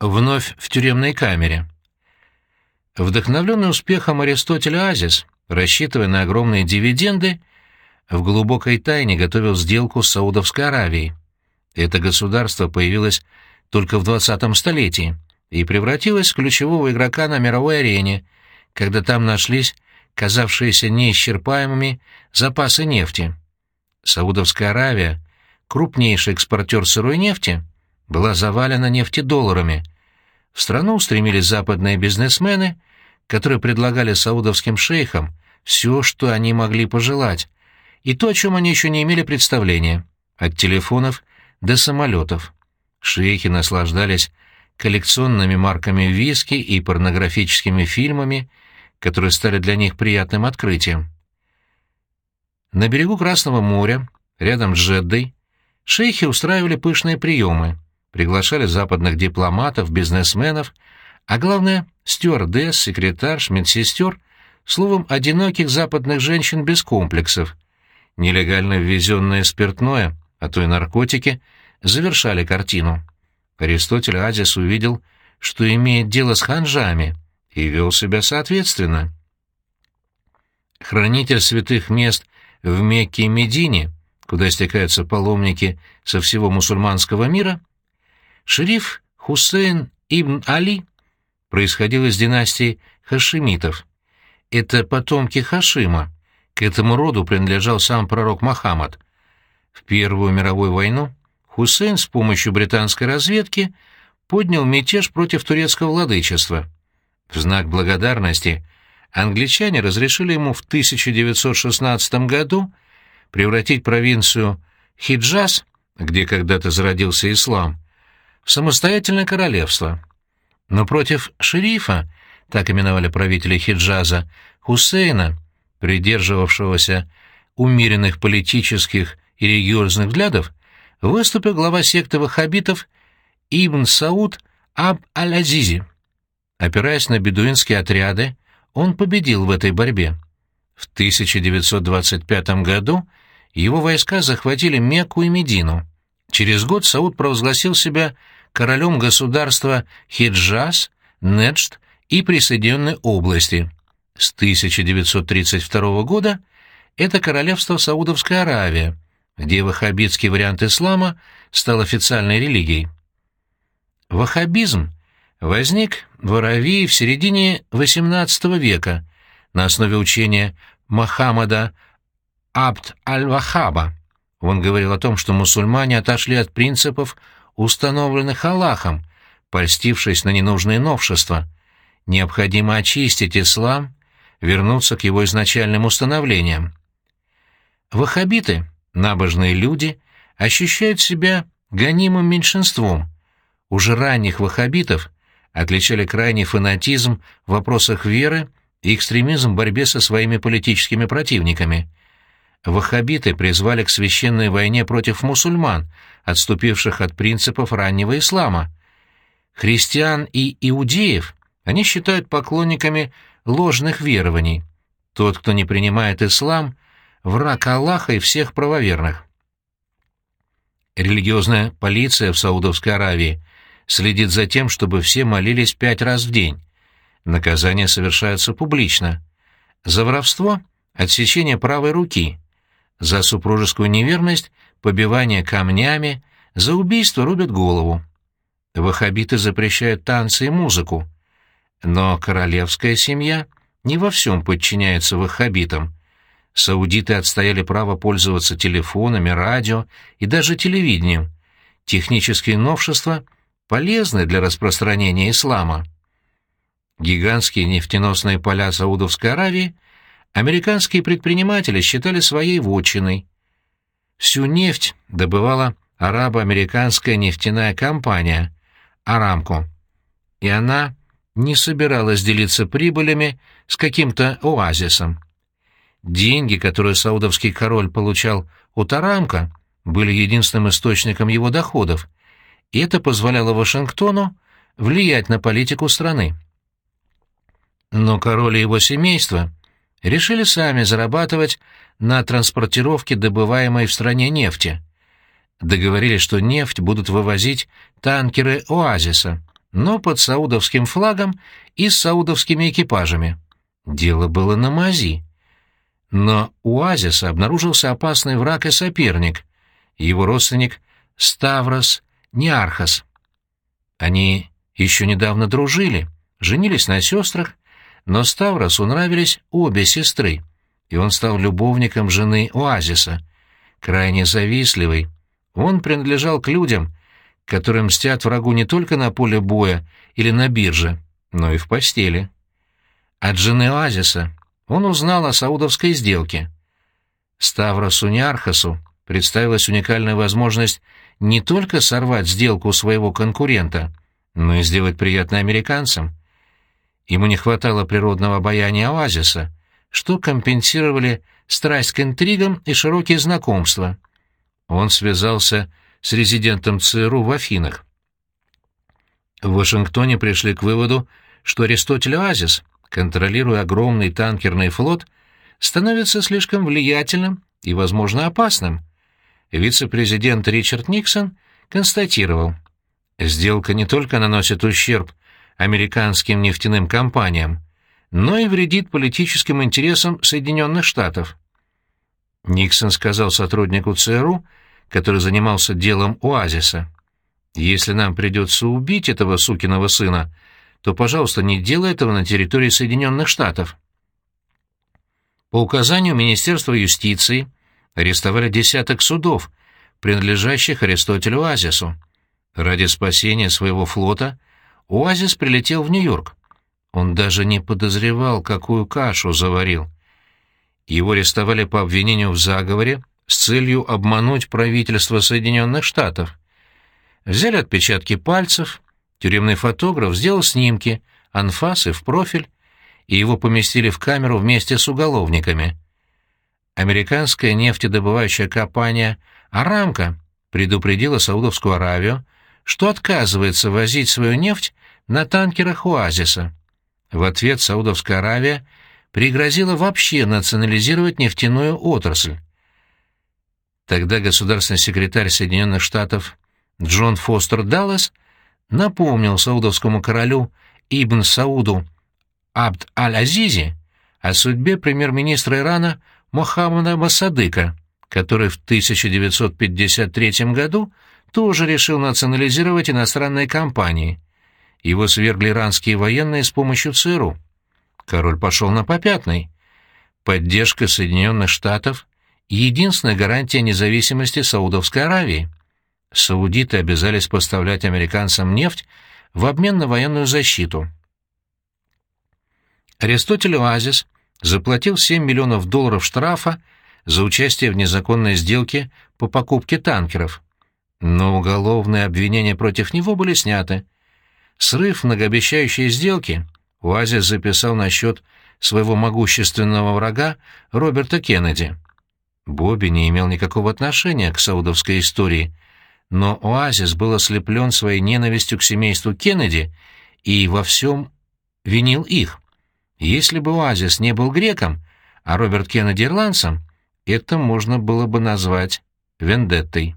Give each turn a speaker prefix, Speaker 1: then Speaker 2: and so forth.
Speaker 1: вновь в тюремной камере. Вдохновленный успехом Аристотеля Азис, рассчитывая на огромные дивиденды, в глубокой тайне готовил сделку с Саудовской Аравией. Это государство появилось только в 20 столетии и превратилось в ключевого игрока на мировой арене, когда там нашлись казавшиеся неисчерпаемыми запасы нефти. Саудовская Аравия, крупнейший экспортер сырой нефти, была завалена нефтедолларами. В страну устремились западные бизнесмены, которые предлагали саудовским шейхам все, что они могли пожелать, и то, о чем они еще не имели представления, от телефонов до самолетов. Шейхи наслаждались коллекционными марками виски и порнографическими фильмами, которые стали для них приятным открытием. На берегу Красного моря, рядом с Жеддой, шейхи устраивали пышные приемы, приглашали западных дипломатов, бизнесменов, а главное — стюардесс, секретарш, медсестер, словом, одиноких западных женщин без комплексов. Нелегально ввезенное спиртное, а то и наркотики, завершали картину. Аристотель Азис увидел, что имеет дело с ханжами, и вел себя соответственно. Хранитель святых мест в Мекке и Медине, куда стекаются паломники со всего мусульманского мира, шериф Хусейн ибн Али происходил из династии хашимитов. Это потомки Хашима. К этому роду принадлежал сам пророк Мухаммад. В Первую мировую войну Хусейн с помощью британской разведки поднял мятеж против турецкого владычества. В знак благодарности англичане разрешили ему в 1916 году превратить провинцию Хиджаз, где когда-то зародился ислам, самостоятельное королевство. Но против шерифа, так именовали правителя Хиджаза, Хусейна, придерживавшегося умеренных политических и религиозных взглядов, выступил глава секты ваххабитов Ибн Сауд Аб-Аль-Азизи. Опираясь на бедуинские отряды, он победил в этой борьбе. В 1925 году его войска захватили Мекку и Медину. Через год Сауд провозгласил себя королем государства Хиджаз, Неджд и присоединенной области. С 1932 года это королевство Саудовская Аравия, где ваххабитский вариант ислама стал официальной религией. Ваххабизм возник в Аравии в середине XVIII века на основе учения Мухаммада Абд аль-Вахаба. Он говорил о том, что мусульмане отошли от принципов, установленных Аллахом, польстившись на ненужные новшества. Необходимо очистить ислам, вернуться к его изначальным установлениям. Ваххабиты, набожные люди, ощущают себя гонимым меньшинством. Уже ранних ваххабитов отличали крайний фанатизм в вопросах веры и экстремизм в борьбе со своими политическими противниками. Ваххабиты призвали к священной войне против мусульман, отступивших от принципов раннего ислама. Христиан и иудеев они считают поклонниками ложных верований. Тот, кто не принимает ислам, враг Аллаха и всех правоверных. Религиозная полиция в Саудовской Аравии следит за тем, чтобы все молились пять раз в день. Наказание совершается публично. За воровство — отсечение правой руки. За супружескую неверность — побивание камнями, за убийство рубят голову. Ваххабиты запрещают танцы и музыку. Но королевская семья не во всем подчиняется ваххабитам. Саудиты отстояли право пользоваться телефонами, радио и даже телевидением. Технические новшества полезны для распространения ислама. Гигантские нефтеносные поля Саудовской Аравии американские предприниматели считали своей вотчиной. Всю нефть добывала арабо-американская нефтяная компания «Арамко», и она не собиралась делиться прибылями с каким-то оазисом. Деньги, которые саудовский король получал от Арамка, были единственным источником его доходов, и это позволяло Вашингтону влиять на политику страны. Но король и его семейство решили сами зарабатывать на транспортировке добываемой в стране нефти. Договорились, что нефть будут вывозить танкеры «Оазиса», но под саудовским флагом и с саудовскими экипажами. Дело было на мази. Но у Азиса обнаружился опасный враг и соперник, его родственник Ставрос Ниархас. Они еще недавно дружили, женились на сестрах, но Ставросу нравились обе сестры, и он стал любовником жены Оазиса, крайне завистливый. Он принадлежал к людям, которые мстят врагу не только на поле боя или на бирже, но и в постели. От жены Оазиса он узнал о саудовской сделке. Ставросу Ниархасу представилась уникальная возможность не только сорвать сделку своего конкурента, но и сделать приятно американцам. Ему не хватало природного обаяния оазиса, что компенсировали страсть к интригам и широкие знакомства. Он связался с резидентом ЦРУ в Афинах. В Вашингтоне пришли к выводу, что Аристотель Оазис, контролируя огромный танкерный флот, становится слишком влиятельным и, возможно, опасным. Вице-президент Ричард Никсон констатировал, сделка не только наносит ущерб американским нефтяным компаниям, но и вредит политическим интересам Соединенных Штатов. Никсон сказал сотруднику ЦРУ, который занимался делом Оазиса, «Если нам придется убить этого сукиного сына, то, пожалуйста, не делай этого на территории Соединенных Штатов». По указанию Министерства юстиции арестовали десяток судов, принадлежащих Аристотелю Оазису. Ради спасения своего флота Оазис прилетел в Нью-Йорк. Он даже не подозревал, какую кашу заварил. Его арестовали по обвинению в заговоре с целью обмануть правительство Соединенных Штатов. Взяли отпечатки пальцев, тюремный фотограф сделал снимки, анфасы в профиль, и его поместили в камеру вместе с уголовниками. Американская нефтедобывающая компания «Арамка» предупредила Саудовскую Аравию, что отказывается возить свою нефть на танкерах «Оазиса». В ответ Саудовская Аравия пригрозила вообще национализировать нефтяную отрасль. Тогда государственный секретарь Соединенных Штатов Джон Фостер Даллас напомнил саудовскому королю Ибн Сауду Абд аль-Азизи о судьбе премьер-министра Ирана Мохаммада Масадыка, который в 1953 году тоже решил национализировать иностранные компании. Его свергли иранские военные с помощью ЦРУ. Король пошел на попятный. Поддержка Соединенных Штатов единственная гарантия независимости Саудовской Аравии. Саудиты обязались поставлять американцам нефть в обмен на военную защиту. Аристотель Оазис заплатил 7 миллионов долларов штрафа за участие в незаконной сделке по покупке танкеров. Но уголовные обвинения против него были сняты. Срыв многообещающей сделки Оазис записал на счет своего могущественного врага Роберта Кеннеди. Бобби не имел никакого отношения к саудовской истории, но Оазис был ослеплен своей ненавистью к семейству Кеннеди и во всем винил их. Если бы Оазис не был греком, а Роберт Кеннеди ирландцем, это можно было бы назвать вендеттой.